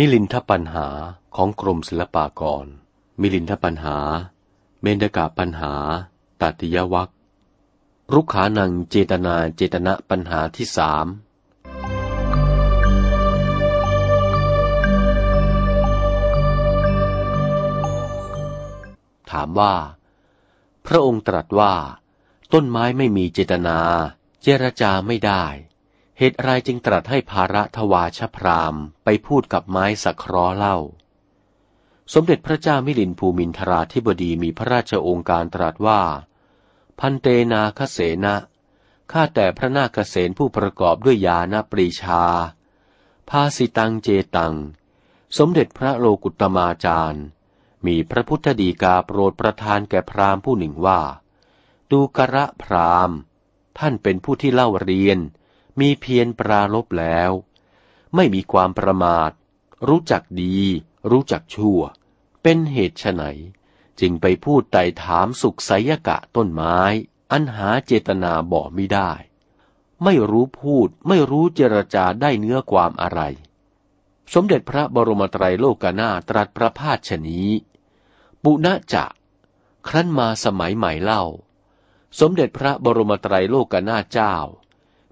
มิลินทปัญหาของกรมศิลปากร มิลินทปัญหา เมนกาปัญหา ตัติยวัครุกขานังเจตนาเจตนะปัญหาที่สามถามว่า พระองค์ตรัสว่า ต้นไม้ไม่มีเจตนา เจรจาไม่ได้ เหตุไรจึงตรัสให้ภาระทวาชพรามไปพูดกับไม้สักครอเล่า สมเด็จพระเจ้ามิลินภูมินทราธิบดีมีพระราชโองการตรัสว่า พันเตนาคเสนะข้าแต่พระนาคเสนผู้ประกอบด้วยยาณปรีชา ภาสิตังเจตัง สมเด็จพระโลกุตมาจารย์ มีพระพุทธดีกาโปรดประทานแก่พราหมณ์ผู้หนึ่งว่า ดูกระพราหมณ์ ท่านเป็นผู้ที่เล่าเรียน มีเพียรปราลบแล้ว ไม่มีความประมาท รู้จักดี รู้จักชั่ว เป็นเหตุไฉนจึงไปพูดไต่ถามสุขไสยกะต้นไม้ อันหาเจตนาบอกไม่ได้ ไม่รู้พูดไม่รู้เจรจาได้เนื้อความอะไร สมเด็จพระบรมไตรโลกนาตรัสประพาชนี้ ปุณะจะครั้นมาสมัยใหม่เล่า สมเด็จพระบรมไตรโลกนาเจ้า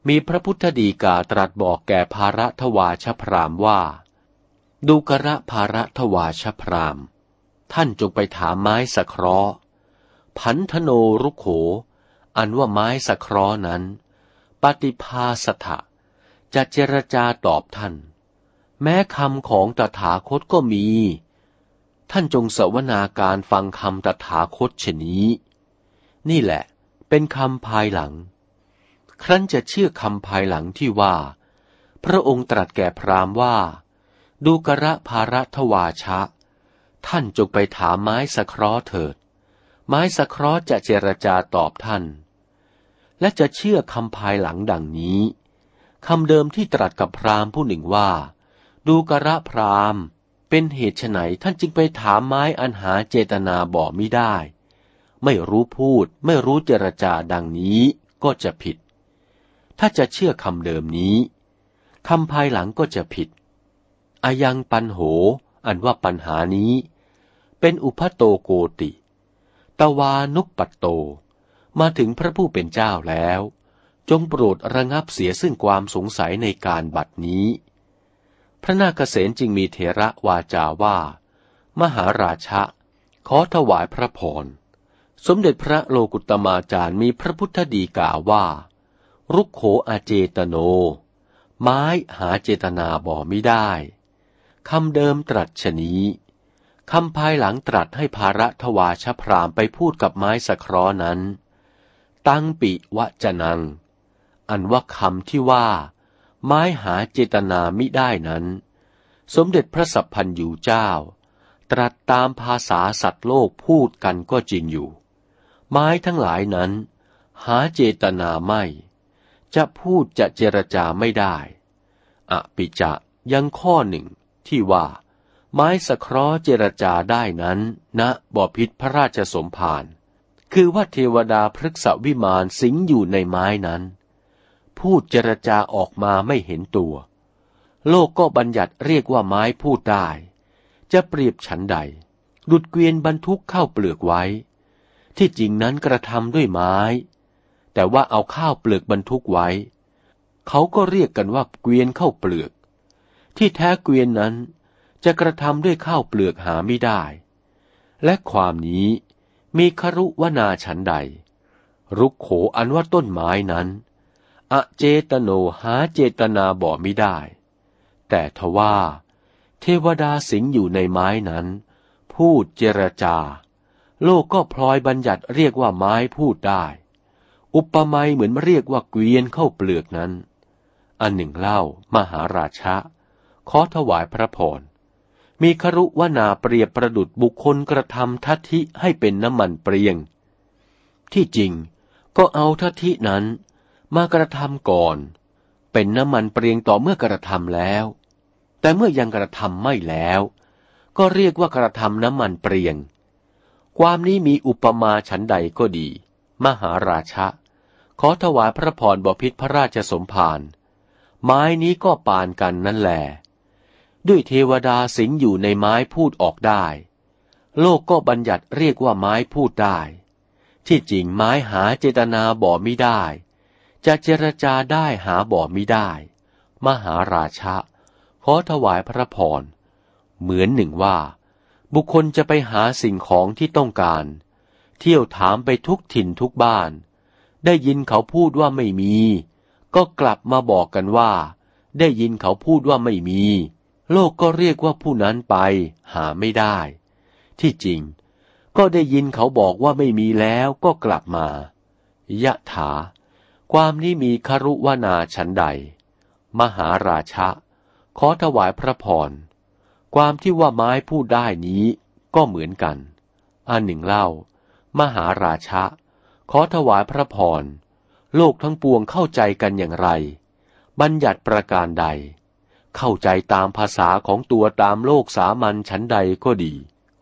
มีพระพุทธดีกาตรัสบอกแก่ภาระทวาชพรามว่า ดูกระภาระทวาชพราม ท่านจงไปถามไม้สะเคราะห์พันธโนรุโข อันว่าไม้สะเคราะห์นั้น ปฏิภาสถะจะเจรจาตอบท่าน แม้คำของตถาคตก็มี ท่านจงสวนาการฟังคำตถาคตชนี้ นี่แหละ เป็นคำภายหลัง ครั้นจะเชื่อคำภายหลังที่ว่า พระองค์ตรัสแก่พราหมณ์ว่า ดูกระภาระทวาชะ ท่านจงไปถามไม้สะเคราะห์เถิด ไม้สะเคราะห์จะเจรจาตอบท่าน และจะเชื่อคำภายหลังดังนี้คำเดิมที่ตรัสกับพราหมณ์ผู้หนึ่งว่า ดูกระพราหมณ์ เป็นเหตุไฉนท่านจึงไปถามไม้อันหาเจตนาบอกไม่ได้ ไม่รู้พูดไม่รู้เจรจาดังนี้ก็จะผิด ถ้าจะเชื่อคำเดิมนี้คำภายหลังก็จะผิดอายังปันโห อันว่าปัญหานี้ เป็นอุพโตโกติ ตวานุปปัตโต มาถึงพระผู้เป็นเจ้าแล้ว จงโปรดระงับเสียซึ่งความสงสัยในการบัดนี้ พระนาคเษนจึงมีเถระวาจาว่า มหาราชะ ขอถวายพระพร สมเด็จพระโลกุตมาจารย์มีพระพุทธดีกาว่า รุกโขอาเจตโน ไม้หาเจตนาบ่ไม่ได้คำเดิมตรัสชนี้คำภายหลังตรัสให้ภาระทวาชพรามไปพูดกับไม้สคราะห์นั้น ตั้งปิวะจนัง อันว่าคำที่ว่า ไม้หาเจตนามิได้นั้น สมเด็จพระสัพพันยูเจ้า ตรัสตามภาษาสัตว์โลกพูดกันก็จริงอยู่ ไม้ทั้งหลายนั้น หาเจตนาไม่ จะพูดจะเจรจาไม่ได้อปิจะยังข้อหนึ่งที่ว่า ไม้สะเคราะห์เจรจาได้นั้นณนะบ่อพิษพระราชสมภารคือว่าเทวดาพฤกษวิมานสิงอยู่ในไม้นั้น พูดเจรจาออกมาไม่เห็นตัว โลกก็บัญญัติเรียกว่าไม้พูดได้ จะเปรียบฉันใด ดุดเกวียนบรรทุกเข้าเปลือกไว้ ที่จริงนั้นกระทำด้วยไม้ แต่ว่าเอาข้าวเปลือกบรรทุกไว้ เขาก็เรียกกันว่าเกวียนข้าวเปลือก ที่แท้เกวียนนั้นจะกระทำด้วยข้าวเปลือกหาไม่ได้ และความนี้มีครุวนาฉันใด รุกโขอันว่าต้นไม้นั้น อเจตโนหาเจตนาบ่ไม่ได้ แต่ทว่า เทวดาสิงอยู่ในไม้นั้น พูดเจรจา โลกก็พลอยบัญญัติเรียกว่าไม้พูดได้ อุปมาเหมือนเรียกว่าเกวียนเข้าเปลือกนั้น อันหนึ่งเล่ามหาราชะขอถวายพระพร มีครุวนาเปรียบประดุดบุคคลกระทำทัตทิให้เป็นน้ำมันเปรียง ที่จริงก็เอาทัตทินั้นมากระทำก่อน เป็นน้ำมันเปรียงต่อเมื่อกระทำแล้ว แต่เมื่อยังกระทำไม่แล้ว ก็เรียกว่ากระทำน้ำมันเปรียง ความนี้มีอุปมาฉันใดก็ดี มหาราชะ ขอถวายพระพรบพิษพระราชสมภาร ไม้นี้ก็ปานกันนั่นแหละด้วยเทวดาสิงอยู่ในไม้พูดออกได้ โลกก็บัญญัติเรียกว่าไม้พูดได้ ที่จริงไม้หาเจตนาบ่ม่ได้ จะเจรจาได้หาบ่ม่ได้ มหาราชะ ขอถวายพระพร เหมือนหนึ่งว่า บุคคลจะไปหาสิ่งของที่ต้องการ เที่ยวถามไปทุกถิ่นทุกบ้าน ได้ยินเขาพูดว่าไม่มี ก็กลับมาบอกกันว่า ได้ยินเขาพูดว่าไม่มี โลกก็เรียกว่าผู้นั้นไป หาไม่ได้ ที่จริง ก็ได้ยินเขาบอกว่าไม่มีแล้วก็กลับมายะถา ความนี้มีครุวนาฉันใด มหาราชะ ขอถวายพระพร ความที่ว่าไม้พูดได้นี้ก็เหมือนกันอันหนึ่งเล่า มหาราชะ ขอถวายพระพร โลกทั้งปวงเข้าใจกันอย่างไร บัญญัติประการใด เข้าใจตามภาษาของตัวตามโลกสามัญชั้นใดก็ดี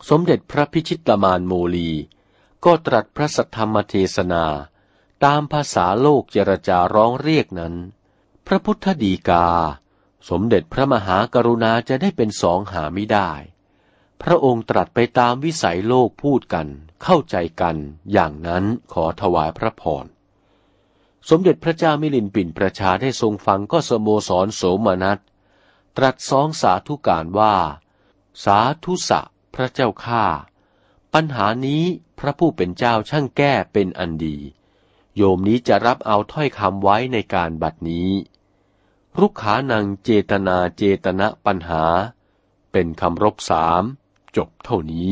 สมเด็จพระพิชิตมานโมลี ก็ตรัสพระสัทธรรมเทศนา ตามภาษาโลกเจรจาร้องเรียกนั้น พระพุทธดีกา สมเด็จพระมหากรุณาจะได้เป็นสองหาไม่ได้ พระองค์ตรัสไปตามวิสัยโลกพูดกัน เข้าใจกันอย่างนั้นขอถวายพระพรสมเด็จพระเจ้ามิลินปินประชาได้ทรงฟังก็สโมสรโสมนัสตรัสสองสาธุการว่า สาธุสะพระเจ้าข้าปัญหานี้พระผู้เป็นเจ้าช่างแก้เป็นอันดี โยมนี้จะรับเอาถ้อยคำไว้ในการบัดนี้ รุกขานังเจตนาเจตนะปัญหา เป็นคำรบสาม จบเท่านี้